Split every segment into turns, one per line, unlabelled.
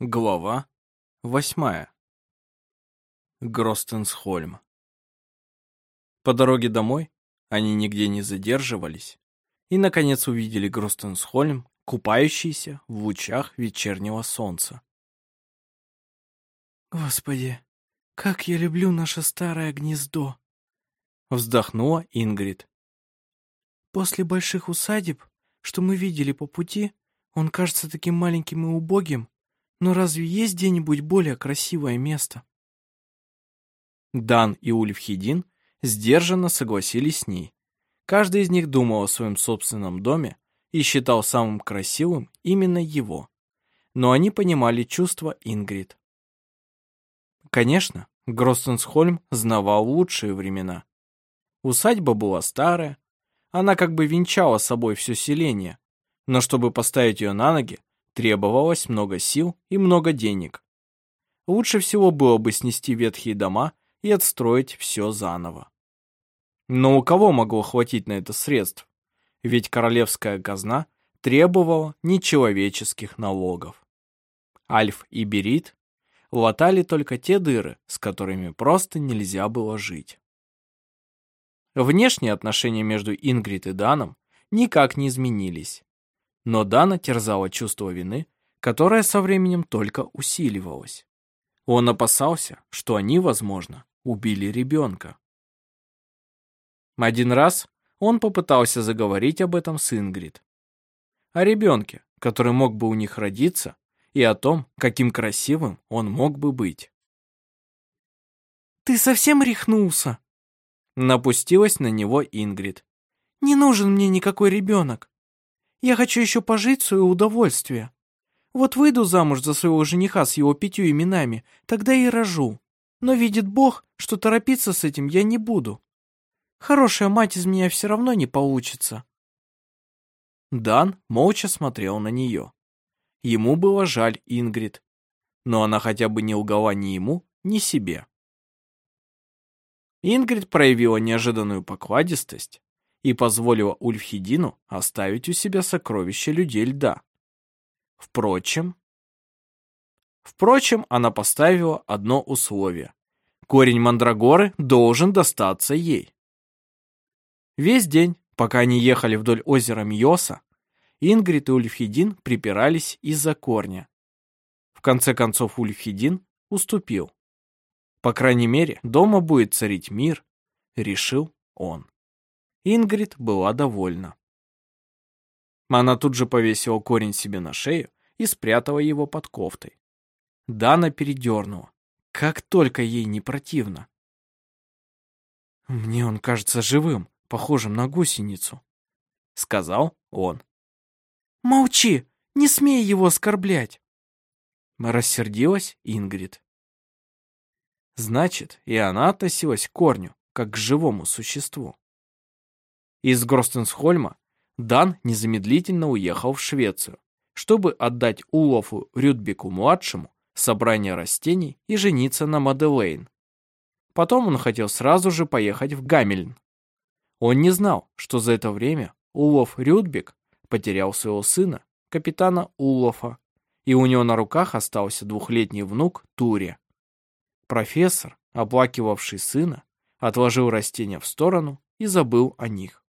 Глава восьмая. Гростенсхольм. По дороге домой они нигде не задерживались и, наконец, увидели Гростенсхольм, купающийся в лучах вечернего солнца.
«Господи, как я люблю наше старое гнездо!»
Вздохнула Ингрид.
«После больших усадеб, что мы видели по пути, он кажется таким маленьким и убогим, но разве есть где-нибудь более красивое место?
Дан и Ульфхедин сдержанно согласились с ней. Каждый из них думал о своем собственном доме и считал самым красивым именно его. Но они понимали чувства Ингрид. Конечно, Гростенсхольм знавал лучшие времена. Усадьба была старая, она как бы венчала собой все селение, но чтобы поставить ее на ноги, Требовалось много сил и много денег. Лучше всего было бы снести ветхие дома и отстроить все заново. Но у кого могло хватить на это средств? Ведь королевская казна требовала нечеловеческих налогов. Альф и Берит латали только те дыры, с которыми просто нельзя было жить. Внешние отношения между Ингрид и Даном никак не изменились но Дана терзало чувство вины, которое со временем только усиливалось. Он опасался, что они, возможно, убили ребенка. Один раз он попытался заговорить об этом с Ингрид. О ребенке, который мог бы у них родиться, и о том, каким красивым он мог бы быть.
«Ты совсем рехнулся?»
Напустилась на него Ингрид.
«Не нужен мне никакой ребенок. Я хочу еще пожить свое удовольствие. Вот выйду замуж за своего жениха с его пятью именами, тогда и рожу. Но видит Бог, что торопиться с этим я не буду. Хорошая мать из меня все равно не получится.
Дан молча смотрел на нее. Ему было жаль Ингрид, но она хотя бы не лгала ни ему, ни себе. Ингрид проявила неожиданную покладистость и позволила Ульфхедину оставить у себя сокровища людей льда. Впрочем... Впрочем, она поставила одно условие. Корень мандрагоры должен достаться ей. Весь день, пока они ехали вдоль озера Мьоса, Ингрид и Ульфхедин припирались из-за корня. В конце концов Ульфхедин уступил. По крайней мере, дома будет царить мир, решил он. Ингрид была довольна. Она тут же повесила корень себе на шею и спрятала его под кофтой. Дана передернула. Как только ей не противно.
«Мне он кажется живым, похожим на гусеницу», — сказал он. «Молчи! Не смей его оскорблять!»
Рассердилась Ингрид. Значит, и она относилась к корню, как к живому существу. Из Гростенсхольма Дан незамедлительно уехал в Швецию, чтобы отдать Улофу Рюдбеку-младшему собрание растений и жениться на Маделейн. Потом он хотел сразу же поехать в Гамельн. Он не знал, что за это время Улов Рюдбек потерял своего сына, капитана Улофа, и у него на руках остался двухлетний внук Туре. Профессор, оплакивавший сына, отложил растения в сторону и забыл о них.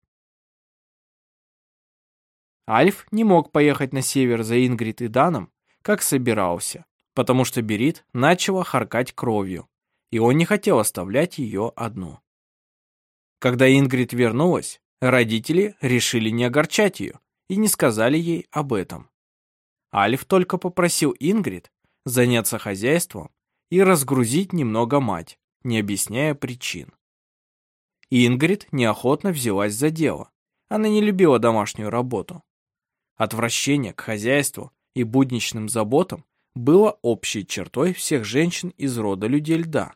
Альф не мог поехать на север за Ингрид и Даном, как собирался, потому что Берит начала харкать кровью, и он не хотел оставлять ее одну. Когда Ингрид вернулась, родители решили не огорчать ее и не сказали ей об этом. Альф только попросил Ингрид заняться хозяйством и разгрузить немного мать, не объясняя причин. Ингрид неохотно взялась за дело. Она не любила домашнюю работу. Отвращение к хозяйству и будничным заботам было общей чертой всех женщин из рода людей льда.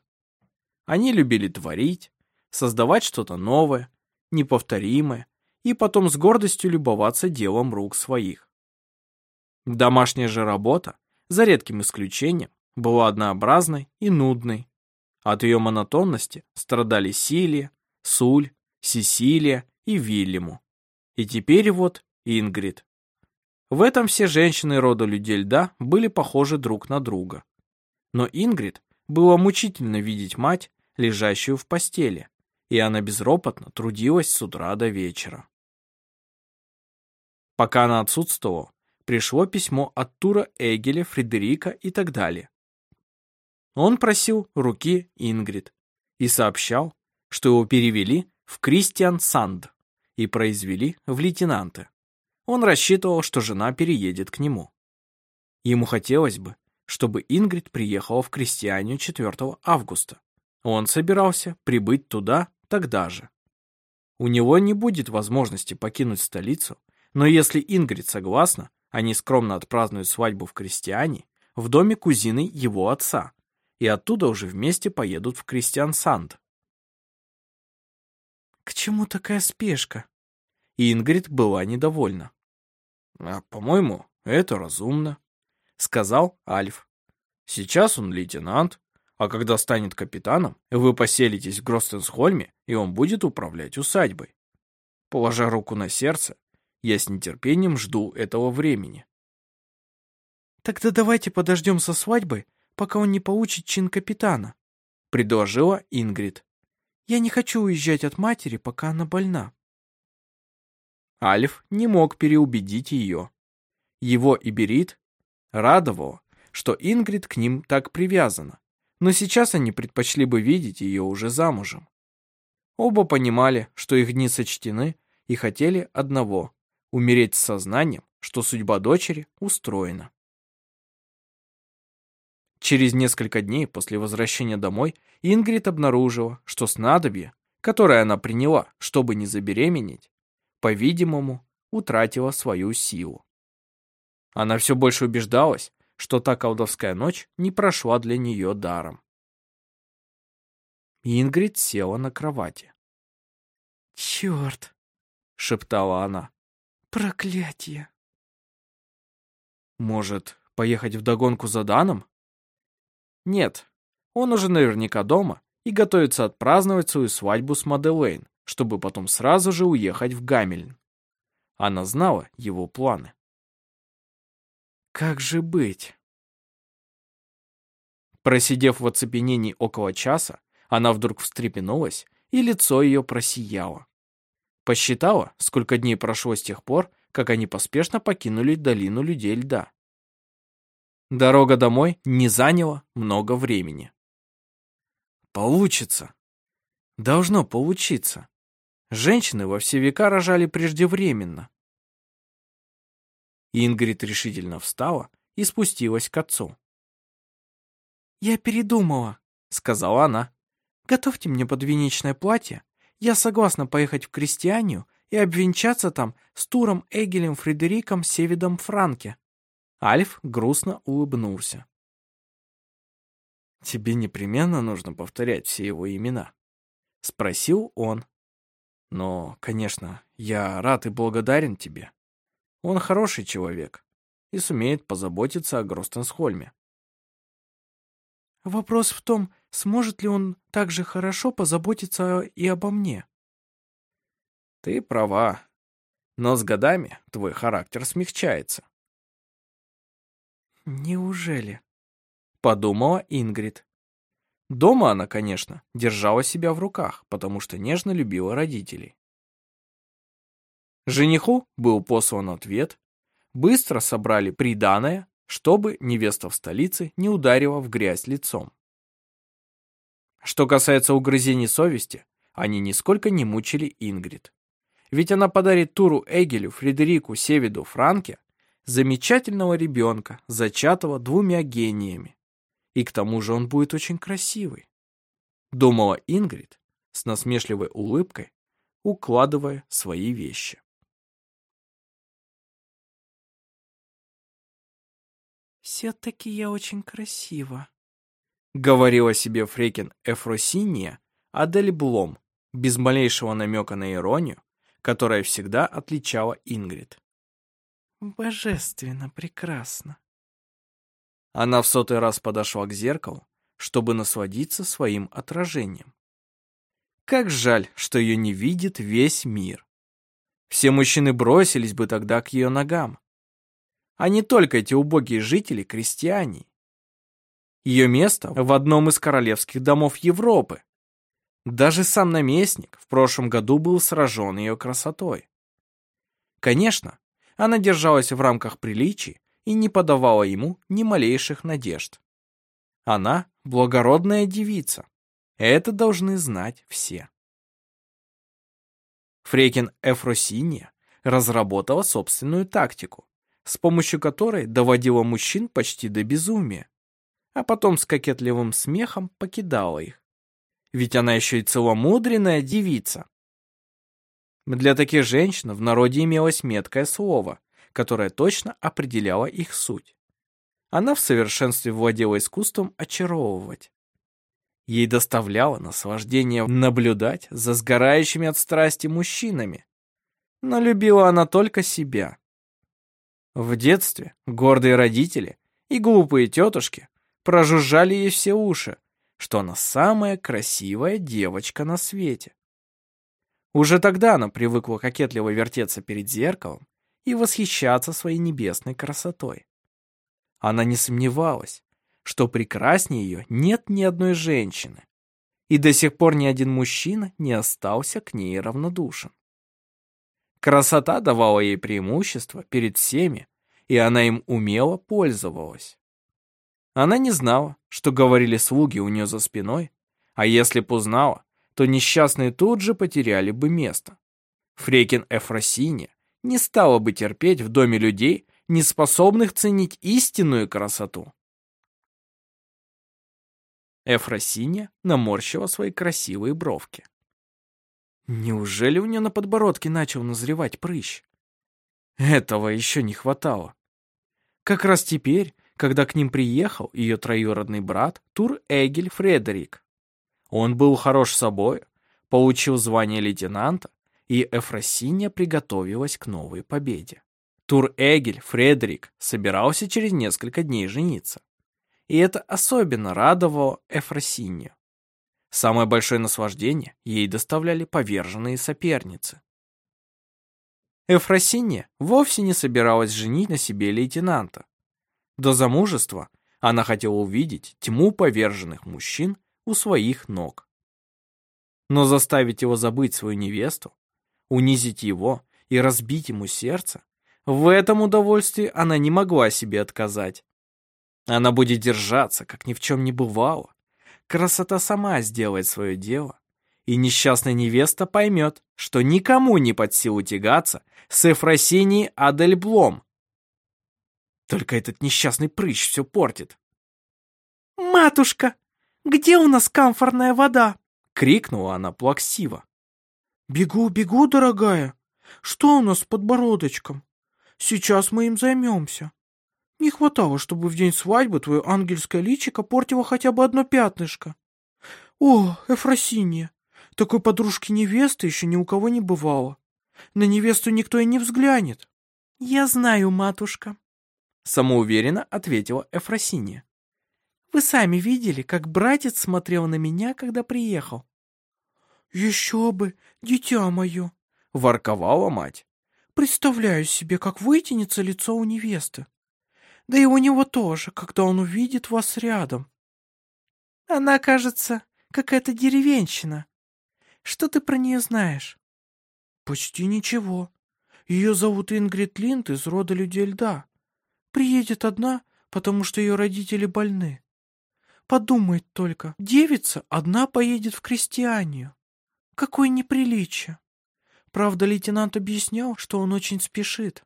Они любили творить, создавать что-то новое, неповторимое, и потом с гордостью любоваться делом рук своих. Домашняя же работа, за редким исключением, была однообразной и нудной. От ее монотонности страдали Силия, Суль, Сесилия и Вильяму. И теперь вот Ингрид. В этом все женщины рода людей льда были похожи друг на друга. Но Ингрид было мучительно видеть мать, лежащую в постели, и она безропотно трудилась с утра до вечера. Пока она отсутствовала, пришло письмо от Тура Эгеля, Фредерика и так далее. Он просил руки Ингрид и сообщал, что его перевели в Кристиан Санд и произвели в лейтенанты. Он рассчитывал, что жена переедет к нему. Ему хотелось бы, чтобы Ингрид приехала в Крестьянию 4 августа. Он собирался прибыть туда тогда же. У него не будет возможности покинуть столицу, но если Ингрид согласна, они скромно отпразднуют свадьбу в Крестьяне, в доме кузины его отца, и оттуда уже вместе поедут в Кристиан-Санд.
«К чему такая спешка?»
Ингрид была недовольна. «А, по-моему, это разумно», сказал Альф. Сейчас он лейтенант, а когда станет капитаном, вы поселитесь в Гростенсхольме, и он будет управлять усадьбой. Положа руку на сердце, я с нетерпением жду этого времени.
Тогда давайте подождем со свадьбой, пока он не получит чин капитана,
предложила Ингрид.
Я не хочу уезжать от матери, пока она больна.
Альф не мог переубедить ее. Его и Берит Радовало, что Ингрид к ним так привязана, но сейчас они предпочли бы видеть ее уже замужем. Оба понимали, что их дни сочтены, и хотели одного — умереть с сознанием, что судьба дочери устроена. Через несколько дней после возвращения домой Ингрид обнаружила, что снадобье, которое она приняла, чтобы не забеременеть, по-видимому, утратило свою силу. Она все больше убеждалась, что та колдовская ночь не прошла для нее даром. Ингрид села на кровати.
«Черт!»
— шептала она.
«Проклятие!»
«Может, поехать вдогонку за Даном?» «Нет, он уже наверняка дома и готовится отпраздновать свою свадьбу с Маделейн, чтобы потом сразу же уехать в Гамельн. Она знала его планы. Как же быть? Просидев в оцепенении около часа, она вдруг встрепенулась, и лицо ее просияло. Посчитала, сколько дней прошло с тех пор, как они поспешно покинули долину людей льда. Дорога домой не заняла много времени. Получится. Должно получиться. Женщины во все века рожали преждевременно. Ингрид решительно встала и спустилась к отцу.
«Я передумала», — сказала она. «Готовьте мне подвенечное платье. Я согласна поехать в Крестьянию и обвенчаться там с Туром Эгелем Фредериком Севидом Франке».
Альф грустно улыбнулся. «Тебе непременно нужно повторять все его имена?» — спросил он. «Но, конечно, я рад и благодарен тебе. Он хороший человек и сумеет позаботиться о Гростенсхольме.
Вопрос в том, сможет ли он так же хорошо позаботиться и обо мне.
Ты права, но с годами твой характер смягчается.
Неужели?
Подумала Ингрид. Дома она, конечно, держала себя в руках, потому что нежно любила родителей. Жениху был послан ответ, быстро собрали приданое, чтобы невеста в столице не ударила в грязь лицом. Что касается угрызений совести, они нисколько не мучили Ингрид. Ведь она подарит Туру Эгелю, Фредерику, Севиду, Франке замечательного ребенка, зачатого двумя гениями. И к тому же он будет очень красивый. Думала Ингрид с насмешливой улыбкой, укладывая свои вещи.
«Все-таки я очень красива», —
говорила себе Фрекин Эфросиния Адель Блом, без малейшего намека на иронию, которая всегда отличала Ингрид.
«Божественно прекрасно».
Она в сотый раз подошла к зеркалу, чтобы насладиться своим отражением. Как жаль, что ее не видит весь мир. Все мужчины бросились бы тогда к ее ногам. а не только эти убогие жители крестьяне. Ее место в одном из королевских домов Европы. Даже сам наместник в прошлом году был сражен ее красотой. Конечно, она держалась в рамках приличий и не подавала ему ни малейших надежд. Она благородная девица. Это должны знать все. Фрекин Эфросиния разработала собственную тактику, с помощью которой доводила мужчин почти до безумия, а потом с кокетливым смехом покидала их. Ведь она еще и целомудренная девица. Для таких женщин в народе имелось меткое слово, которое точно определяло их суть. Она в совершенстве владела искусством очаровывать. Ей доставляло наслаждение наблюдать за сгорающими от страсти мужчинами. Но любила она только себя. В детстве гордые родители и глупые тетушки прожужжали ей все уши, что она самая красивая девочка на свете. Уже тогда она привыкла кокетливо вертеться перед зеркалом и восхищаться своей небесной красотой. Она не сомневалась, что прекраснее ее нет ни одной женщины, и до сих пор ни один мужчина не остался к ней равнодушен. Красота давала ей преимущество перед всеми, и она им умело пользовалась. Она не знала, что говорили слуги у нее за спиной, а если б узнала, то несчастные тут же потеряли бы место. Фрекин Эфросиния не стала бы терпеть в доме людей, не способных ценить истинную красоту. Эфросиния наморщила свои красивые бровки. Неужели у нее на подбородке начал назревать прыщ? Этого еще не хватало. Как раз теперь, когда к ним приехал ее троюродный брат Тур Эгель Фредерик. Он был хорош собой, получил звание лейтенанта, и Эфросиния приготовилась к новой победе. Тур Эгель Фредерик собирался через несколько дней жениться и это особенно радовало Эфросинью. Самое большое наслаждение ей доставляли поверженные соперницы. Эфросинья вовсе не собиралась женить на себе лейтенанта. До замужества она хотела увидеть тьму поверженных мужчин у своих ног. Но заставить его забыть свою невесту, унизить его и разбить ему сердце, в этом удовольствии она не могла себе отказать. Она будет держаться, как ни в чем не бывало. Красота сама сделает свое дело. И несчастная невеста поймет, что никому не под силу тягаться с Эфросинией Адельблом. Только этот несчастный прыщ все портит.
«Матушка, где у нас камфорная вода?»
— крикнула она плаксиво.
«Бегу, бегу, дорогая. Что у нас с подбородочком? Сейчас мы им займемся». Не хватало, чтобы в день свадьбы твое ангельское личико портило хотя бы одно пятнышко. О, Эфросинья, такой подружки невесты еще ни у кого не бывало. На невесту никто и не взглянет. Я знаю, матушка.
Самоуверенно ответила Эфросинья.
Вы сами видели, как братец смотрел на меня, когда приехал. Еще бы, дитя мое,
ворковала мать.
Представляю себе, как вытянется лицо у невесты. Да и у него тоже, когда он увидит вас рядом. Она, кажется, какая-то деревенщина. Что ты про нее знаешь? Почти ничего. Ее зовут Ингрид Линд из рода людей льда. Приедет одна, потому что ее родители больны. Подумает только, девица одна поедет в крестьянию. Какое неприличие. Правда, лейтенант объяснял, что он очень спешит.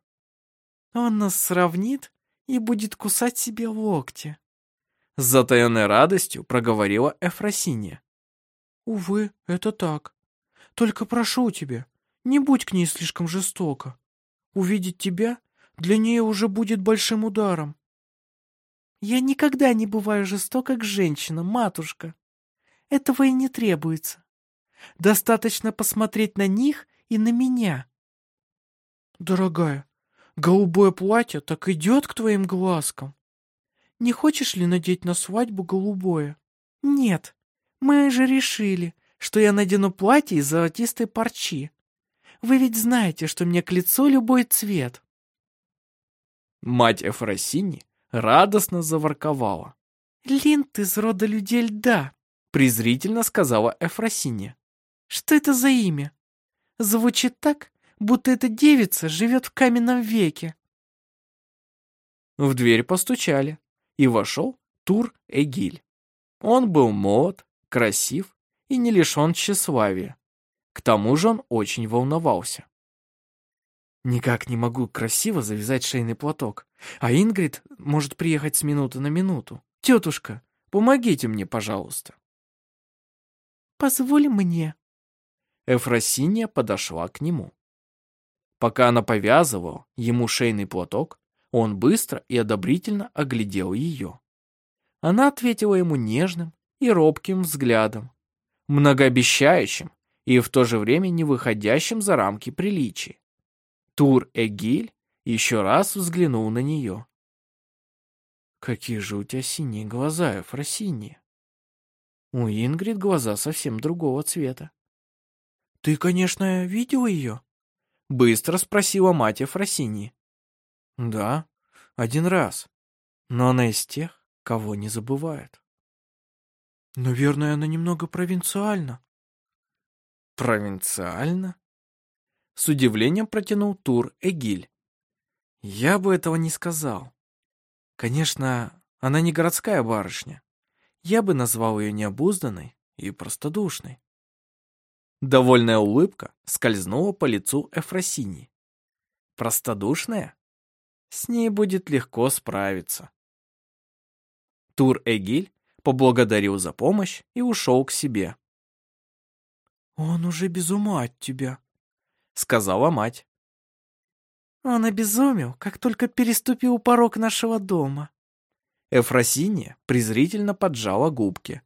Он нас сравнит и будет кусать себе локти.
С затаенной радостью проговорила Эфросинья.
Увы, это так. Только прошу тебя, не будь к ней слишком жестоко. Увидеть тебя для нее уже будет большим ударом. Я никогда не бываю жестока к женщинам, матушка. Этого и не требуется. Достаточно посмотреть на них и на меня. Дорогая, Голубое платье так идет к твоим глазкам. Не хочешь ли надеть на свадьбу голубое? Нет, мы же решили, что я надену платье из золотистой парчи. Вы ведь знаете, что мне к лицу любой цвет.
Мать Эфросини радостно заворковала.
«Линд из рода людей льда», —
презрительно сказала Эфросинья.
«Что это за имя? Звучит так, будто эта девица живет в каменном веке».
В дверь постучали, и вошел Тур Эгиль. Он был молод, красив и не лишен тщеславия. К тому же он очень волновался.
Никак не могу красиво завязать шейный платок, а Ингрид может приехать с минуты на минуту. Тетушка, помогите мне, пожалуйста. Позволь мне.
Эфросинья подошла к нему. Пока она повязывала ему шейный платок, он быстро и одобрительно оглядел ее. Она ответила ему нежным и робким взглядом, многообещающим и в то же время не выходящим за рамки приличий. Тур-Эгиль еще раз взглянул на нее.
«Какие же у тебя синие глаза, Эфросинья!» У Ингрид глаза совсем другого цвета. «Ты, конечно, видел ее?»
Быстро спросила мать Эфросиньи.
Да, один раз. Но она из тех, кого не забывают. Наверное, она немного провинциальна.
Провинциально? С удивлением протянул Тур Эгиль.
Я бы этого не сказал. Конечно, она не городская барышня. Я бы назвал ее необузданной и простодушной.
Довольная улыбка скользнула по лицу Эфросини. Простодушная? С ней будет легко справиться. Тур-Эгиль поблагодарил за помощь и ушел к себе.
«Он уже без ума от тебя», —
сказала мать.
«Он обезумел, как только переступил порог нашего дома».
Эфросинья презрительно поджала губки.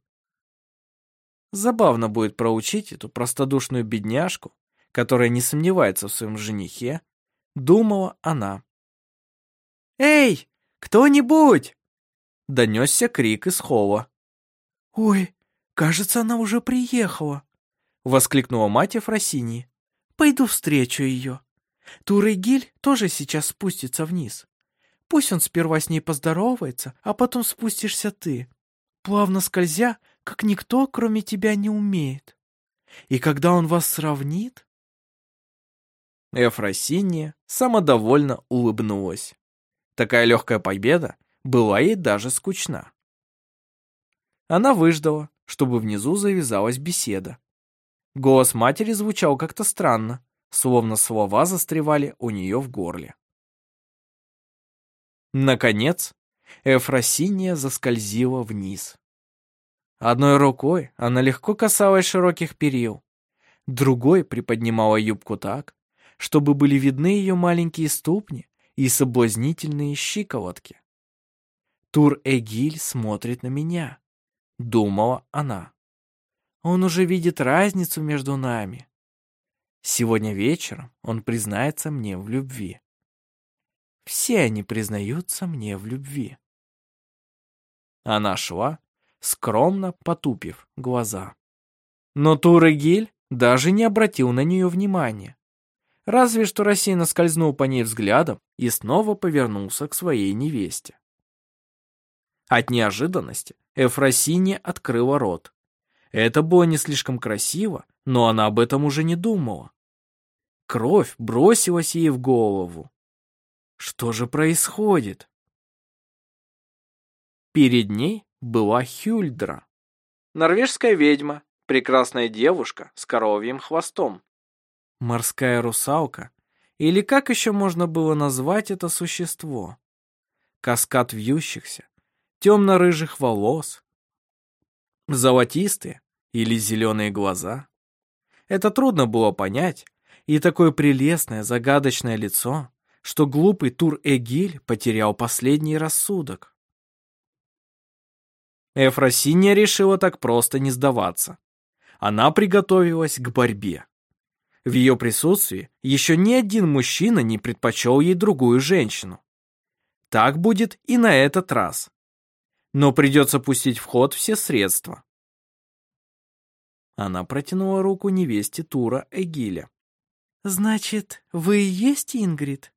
Забавно будет проучить эту простодушную бедняжку, которая не сомневается в своем женихе, думала она.
«Эй, кто-нибудь!»
Донесся крик из холла.
«Ой, кажется, она уже приехала!» Воскликнула мать Ефросинии. «Пойду встречу ее. Турыгиль тоже сейчас спустится вниз. Пусть он сперва с ней поздоровается, а потом спустишься ты, плавно скользя, как никто, кроме тебя, не умеет. И когда он вас сравнит...»
Эфросинья самодовольно улыбнулась. Такая легкая победа была ей даже скучна. Она выждала, чтобы внизу завязалась беседа. Голос матери звучал как-то странно, словно слова застревали у нее в горле. Наконец, Эфросиния заскользила вниз. Одной рукой она легко касалась широких перил, другой приподнимала юбку так, чтобы были видны ее маленькие ступни и соблазнительные щиколотки. Тур-Эгиль смотрит на меня, думала она. Он уже видит разницу между нами. Сегодня вечером он признается мне в любви. Все они признаются мне в любви. Она шла, скромно потупив глаза. Но Тур-Эгиль даже не обратил на нее внимания разве что рассеянно скользнул по ней взглядом и снова повернулся к своей невесте. От неожиданности Эфросинья открыла рот. Это было не слишком красиво, но она об этом уже не думала. Кровь бросилась ей в голову. Что же происходит? Перед ней была Хюльдра. Норвежская ведьма, прекрасная девушка с коровьим хвостом. Морская русалка? Или как еще можно было назвать это существо? Каскад вьющихся, темно-рыжих волос, золотистые или зеленые глаза. Это трудно было понять, и такое прелестное, загадочное лицо, что глупый Тур-Эгиль потерял последний рассудок. Эфросинья решила так просто не сдаваться. Она приготовилась к борьбе. В ее присутствии еще ни один мужчина не предпочел ей другую женщину. Так будет и на этот раз. Но придется пустить в ход все средства. Она протянула руку невесте Тура Эгиля.
«Значит, вы и есть Ингрид?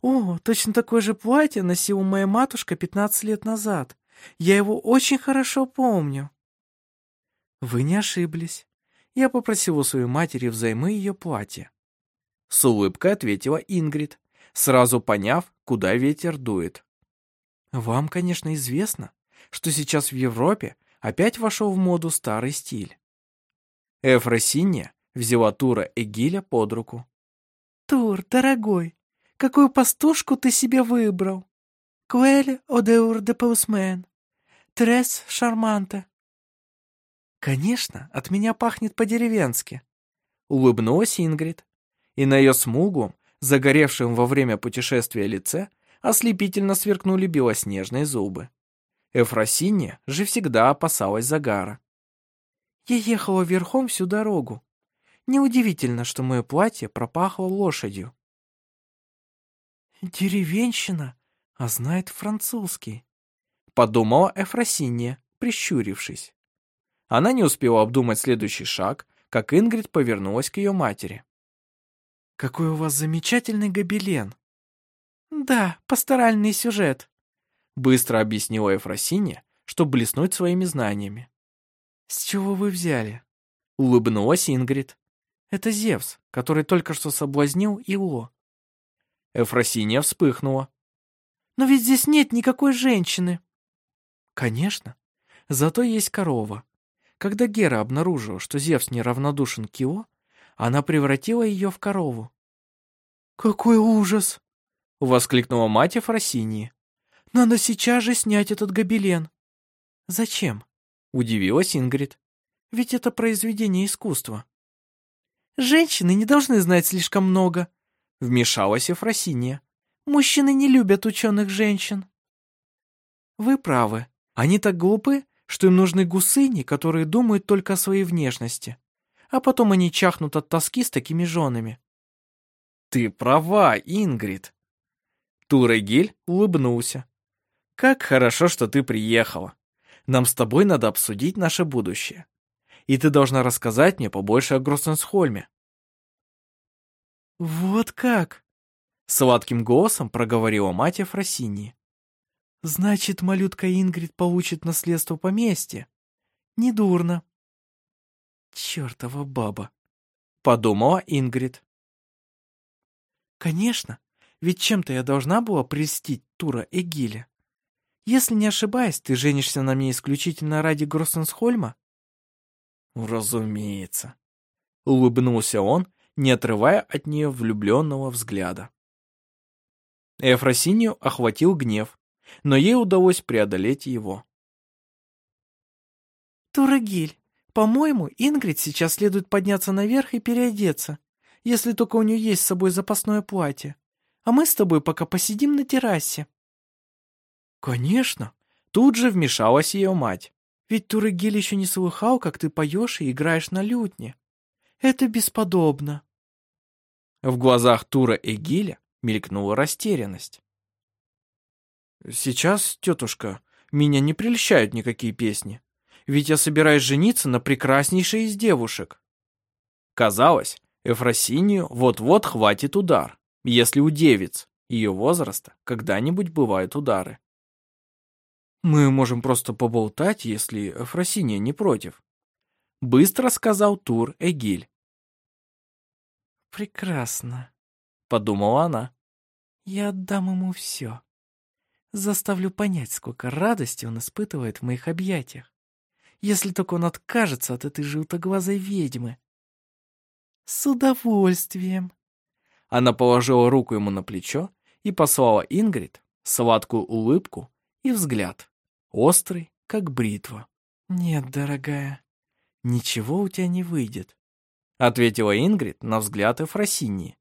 О, точно такое же платье носила моя матушка пятнадцать лет назад. Я его очень хорошо помню. Вы не ошиблись. Я попросил у своей матери взаймы ее платье.
С улыбкой ответила Ингрид, сразу поняв, куда ветер дует.
Вам, конечно, известно, что сейчас в Европе опять вошел в моду старый стиль.
Эфросинья взяла Тура Эгиля под руку.
«Тур, дорогой, какую пастушку ты себе выбрал? Квель одеур де паусмен. Трес шарманте».
«Конечно, от меня пахнет по-деревенски», — улыбнулась Ингрид, и на ее смуглом, загоревшем во время путешествия лице, ослепительно сверкнули белоснежные зубы. Эфросинья же всегда опасалась загара.
«Я ехала верхом всю дорогу. Неудивительно, что мое платье пропахло лошадью». «Деревенщина, а знает французский», —
подумала Эфросинья, прищурившись. Она не успела обдумать следующий шаг, как Ингрид повернулась к ее матери.
«Какой у вас замечательный гобелен!» «Да, пасторальный сюжет», — быстро объяснила Ефросинья, чтобы блеснуть своими знаниями. «С чего вы взяли?» — улыбнулась Ингрид. «Это Зевс, который только что соблазнил Ио».
Эфросинья вспыхнула.
«Но ведь здесь нет никакой женщины». «Конечно. Зато есть корова. Когда Гера обнаружила, что Зевс неравнодушен к Ио, она превратила ее в корову». «Какой ужас!» — воскликнула мать Ефросинии. «Надо сейчас же снять этот гобелен». «Зачем?» — удивилась Ингрид. «Ведь это произведение искусства». «Женщины не должны знать слишком много», — вмешалась Ефросиния. «Мужчины не любят ученых женщин». «Вы правы. Они так глупы, что им нужны гусыни, которые думают только о своей внешности. А потом они чахнут от тоски с такими женами».
«Ты права, Ингрид», Турегиль улыбнулся. «Как хорошо, что ты приехала. Нам с тобой надо обсудить наше будущее. И ты должна рассказать мне побольше о Гроссенсхольме».
«Вот как?» — сладким голосом проговорила мать Ефросинии. «Значит, малютка Ингрид получит наследство поместья? Недурно». «Чертова баба», — подумала Ингрид. «Конечно, ведь чем-то я должна была прельстить Тура Эгиля. Если не ошибаюсь, ты женишься на мне исключительно ради Гроссенсхольма?»
«Разумеется», — улыбнулся он, не отрывая от нее влюбленного взгляда. Эфросинию охватил гнев, но ей удалось преодолеть его.
«Турагиль, по-моему, Ингрид сейчас следует подняться наверх и переодеться, если только у нее есть с собой запасное платье а мы с тобой пока посидим на террасе».
«Конечно!» Тут же вмешалась ее мать.
«Ведь Турыгель еще не слыхал, как ты поешь и играешь на лютне. Это бесподобно».
В глазах Тура Эгиля мелькнула растерянность. «Сейчас, тетушка, меня не прельщают никакие песни, ведь я собираюсь жениться на прекраснейшей из девушек». Казалось, Эфросинию вот-вот хватит удар если у девиц ее возраста когда-нибудь бывают удары. Мы можем просто поболтать, если Фросиния не против. Быстро сказал Тур Эгиль.
Прекрасно,
подумала она.
Я отдам ему все. Заставлю понять, сколько радости он испытывает в моих объятиях. Если только он откажется от этой желтоглазой ведьмы. С удовольствием,
она положила руку ему на плечо и послала Ингрид сладкую улыбку и взгляд, острый, как бритва.
«Нет, дорогая, ничего у тебя не выйдет», —
ответила Ингрид на взгляд Эфросинии.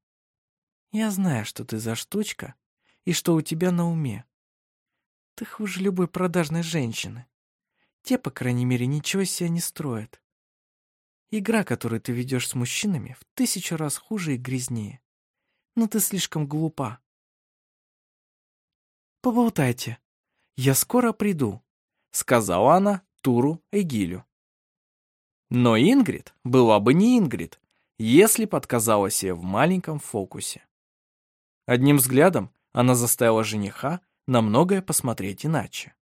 «Я знаю, что ты за штучка и что у тебя на уме. Ты хуже любой продажной женщины. Те, по крайней мере, ничего из себя не строят. Игра, которую ты ведешь с мужчинами, в тысячу раз хуже и грязнее но ты слишком глупа. Поболтайте. Я скоро приду,
сказала она Туру Эгилю. Но Ингрид была бы не Ингрид, если подказала себе в маленьком фокусе. Одним взглядом она заставила жениха на многое посмотреть иначе.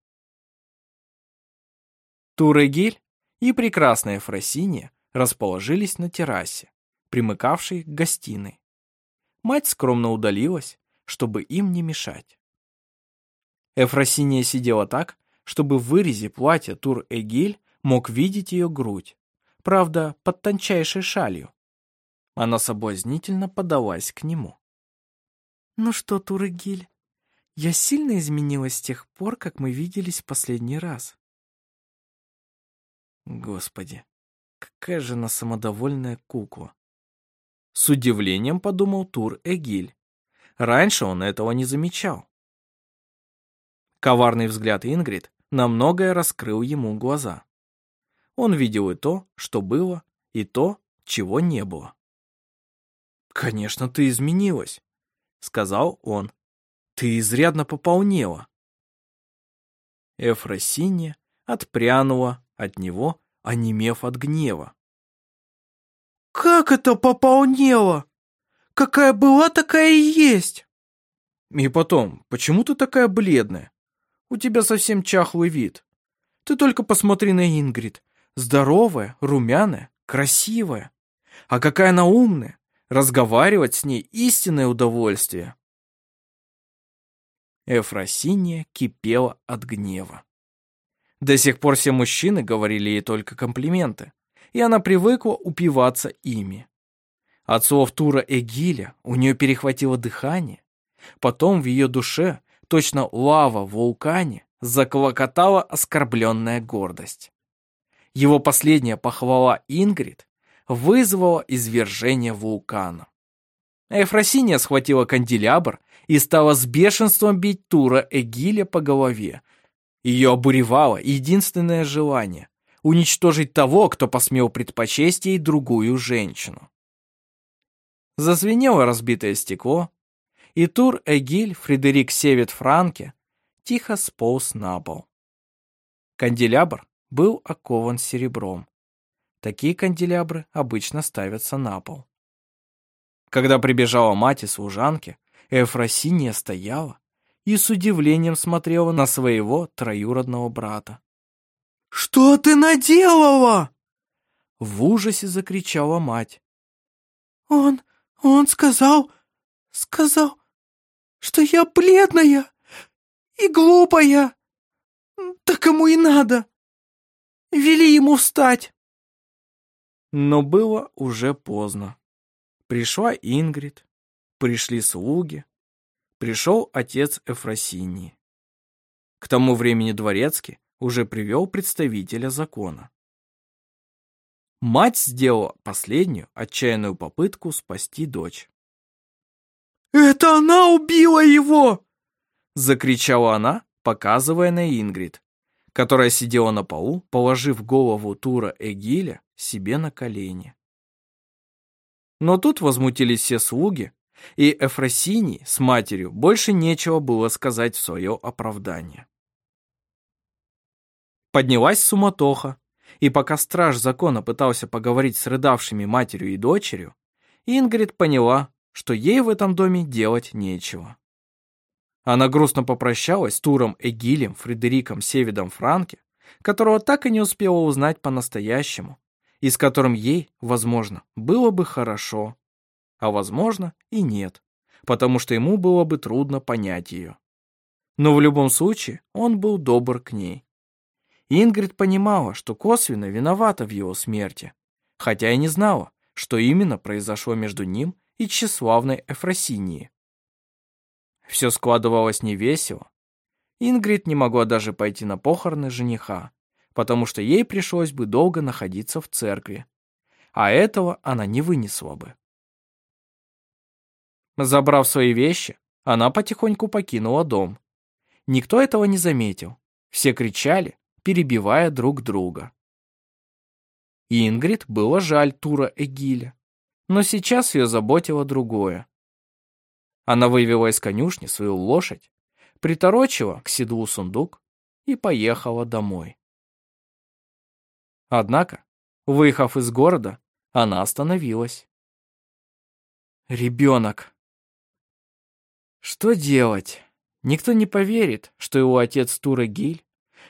Турегиль и прекрасная Фросиния расположились на террасе, примыкавшей к гостиной. Мать скромно удалилась, чтобы им не мешать. Эфросиния сидела так, чтобы в вырезе платья Тур-Эгиль мог видеть ее грудь, правда, под тончайшей шалью. Она соблазнительно подалась к нему.
«Ну что, Тур-Эгиль, я сильно изменилась с тех пор, как мы виделись в последний раз?»
Господи, какая же она самодовольная кукла. С удивлением подумал Тур Эгиль. Раньше он этого не замечал. Коварный взгляд Ингрид на многое раскрыл ему глаза. Он видел и то, что было, и то, чего не было. «Конечно, ты изменилась», — сказал он. «Ты изрядно пополнела». Эфросинья отпрянула от него, онемев от гнева.
«Как это пополнело? Какая была, такая и есть!»
«И потом, почему ты такая бледная? У тебя совсем чахлый вид. Ты только посмотри на Ингрид. Здоровая, румяная, красивая. А какая она умная! Разговаривать с ней истинное удовольствие!» Эфросиния кипела от гнева. До сих пор все мужчины говорили ей только комплименты, и она привыкла упиваться ими. От слов Тура Эгиля у нее перехватило дыхание. Потом в ее душе, точно лава в вулкане, заклокотала оскорбленная гордость. Его последняя похвала Ингрид вызвала извержение вулкана. Эфросиния схватила канделябр и стала с бешенством бить Тура Эгиля по голове, ее обуревало единственное желание — уничтожить того, кто посмел предпочесть ей другую женщину. Зазвенело разбитое стекло, и Тур Эгиль Фредерик Севет Франке тихо сполз на пол. Канделябр был окован серебром. Такие канделябры обычно ставятся на пол. Когда прибежала мать и служанки, Эфросиния стояла, и с удивлением смотрела на своего троюродного брата.
«Что ты наделала?»
В ужасе закричала мать.
«Он, он сказал, сказал, что я бледная и глупая. Так ему и надо. Вели ему встать».
Но было уже поздно. Пришла Ингрид, пришли слуги, пришел отец Эфросинии. К тому времени Дворецкий уже привел представителя закона. Мать сделала последнюю отчаянную попытку спасти дочь.
«Это она убила его!»
Закричала она, показывая на Ингрид, которая сидела на полу, положив голову Тура Эгиля себе на колени. Но тут возмутились все слуги, и Эфросинии с матерью больше нечего было сказать в свое оправдание. Поднялась суматоха, и пока страж закона пытался поговорить с рыдавшими матерью и дочерью, Ингрид поняла, что ей в этом доме делать нечего. Она грустно попрощалась с Туром Эгилем Фредериком Севидом Франке, которого так и не успела узнать по-настоящему, и с которым ей, возможно, было бы хорошо а возможно и нет, потому что ему было бы трудно понять ее. Но в любом случае он был добр к ней. Ингрид понимала, что косвенно виновата в его смерти, хотя и не знала, что именно произошло между ним и тщеславной Эфросинией. Все складывалось невесело. Ингрид не могла даже пойти на похороны жениха, потому что ей пришлось бы долго находиться в церкви, а этого она не вынесла бы. Забрав свои вещи, она потихоньку покинула дом. Никто этого не заметил. Все кричали, перебивая друг друга. Ингрид было жаль Тура Эгиля, но сейчас ее заботило другое. Она вывела из конюшни свою лошадь, приторочила к седлу сундук и поехала домой. Однако, выехав из города, она остановилась. Ребенок. Что делать? Никто не поверит, что его отец Тура Гиль.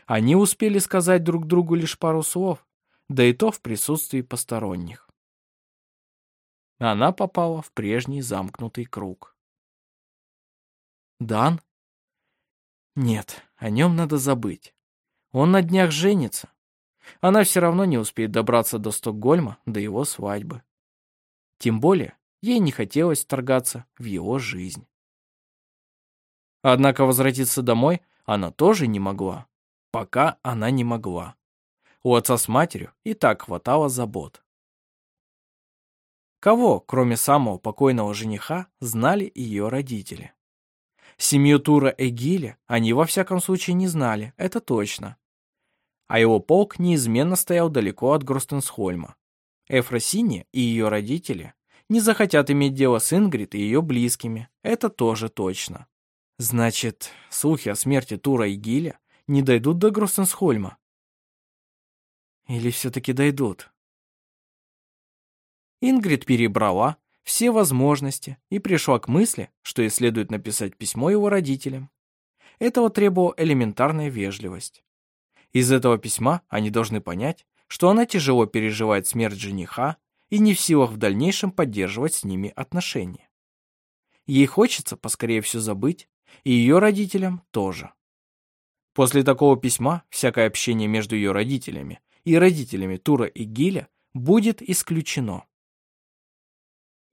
Они успели сказать друг другу лишь пару слов, да и то в присутствии посторонних. Она попала в прежний замкнутый круг. Дан? Нет, о нем надо забыть. Он на днях женится. Она все равно не успеет добраться до Стокгольма до его свадьбы. Тем более, ей не хотелось вторгаться в его жизнь. Однако возвратиться домой она тоже не могла. Пока она не могла. У отца с матерью и так хватало забот. Кого, кроме самого покойного жениха, знали ее родители? Семью Тура Эгиля они во всяком случае не знали, это точно. А его полк неизменно стоял далеко от Гростенсхольма. Эфросинья и ее родители не захотят иметь дело с Ингрид и ее близкими, это тоже точно. Значит, слухи о смерти Тура и Гиля не дойдут до Гростенсхольма? Или все-таки дойдут? Ингрид перебрала все возможности и пришла к мысли, что ей следует написать письмо его родителям. Этого требовала элементарная вежливость. Из этого письма они должны понять, что она тяжело переживает смерть жениха и не в силах в дальнейшем поддерживать с ними отношения. Ей хочется поскорее все забыть, и ее родителям тоже. После такого письма всякое общение между ее родителями и родителями Тура и Гиля будет исключено.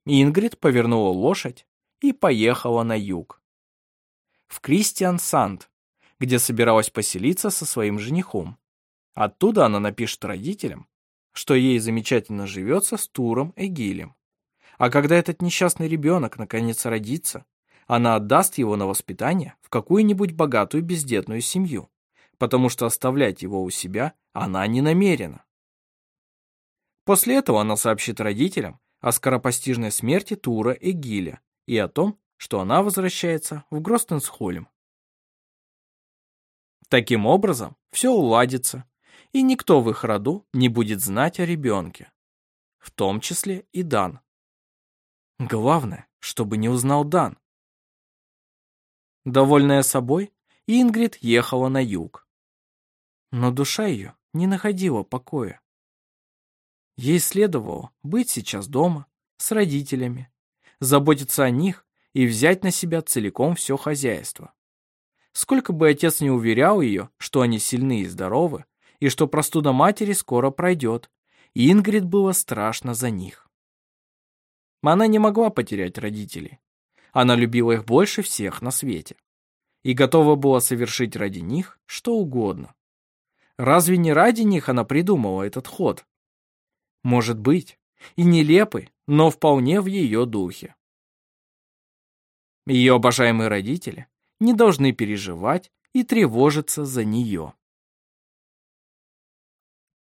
Ингрид повернула лошадь и поехала на юг. В Кристиан-Санд, где собиралась поселиться со своим женихом. Оттуда она напишет родителям, что ей замечательно живется с Туром и Гилем. А когда этот несчастный ребенок наконец родится, она отдаст его на воспитание в какую-нибудь богатую бездетную семью, потому что оставлять его у себя она не намерена. После этого она сообщит родителям о скоропостижной смерти Тура и Гиля и о том, что она возвращается в Гростенсхольм. Таким образом, все уладится, и никто в их роду не будет знать о ребенке, в том числе и Дан. Главное, чтобы не узнал Дан. Довольная собой, Ингрид ехала на юг. Но душа ее не находила покоя. Ей следовало быть сейчас дома, с родителями, заботиться о них и взять на себя целиком все хозяйство. Сколько бы отец не уверял ее, что они сильны и здоровы, и что простуда матери скоро пройдет, Ингрид было страшно за них. Она не могла потерять родителей. Она любила их больше всех на свете и готова была совершить ради них что угодно. Разве не ради них она придумала этот ход? Может быть, и нелепый, но вполне в ее духе. Ее обожаемые родители не должны переживать и тревожиться за нее.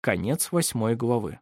Конец восьмой главы.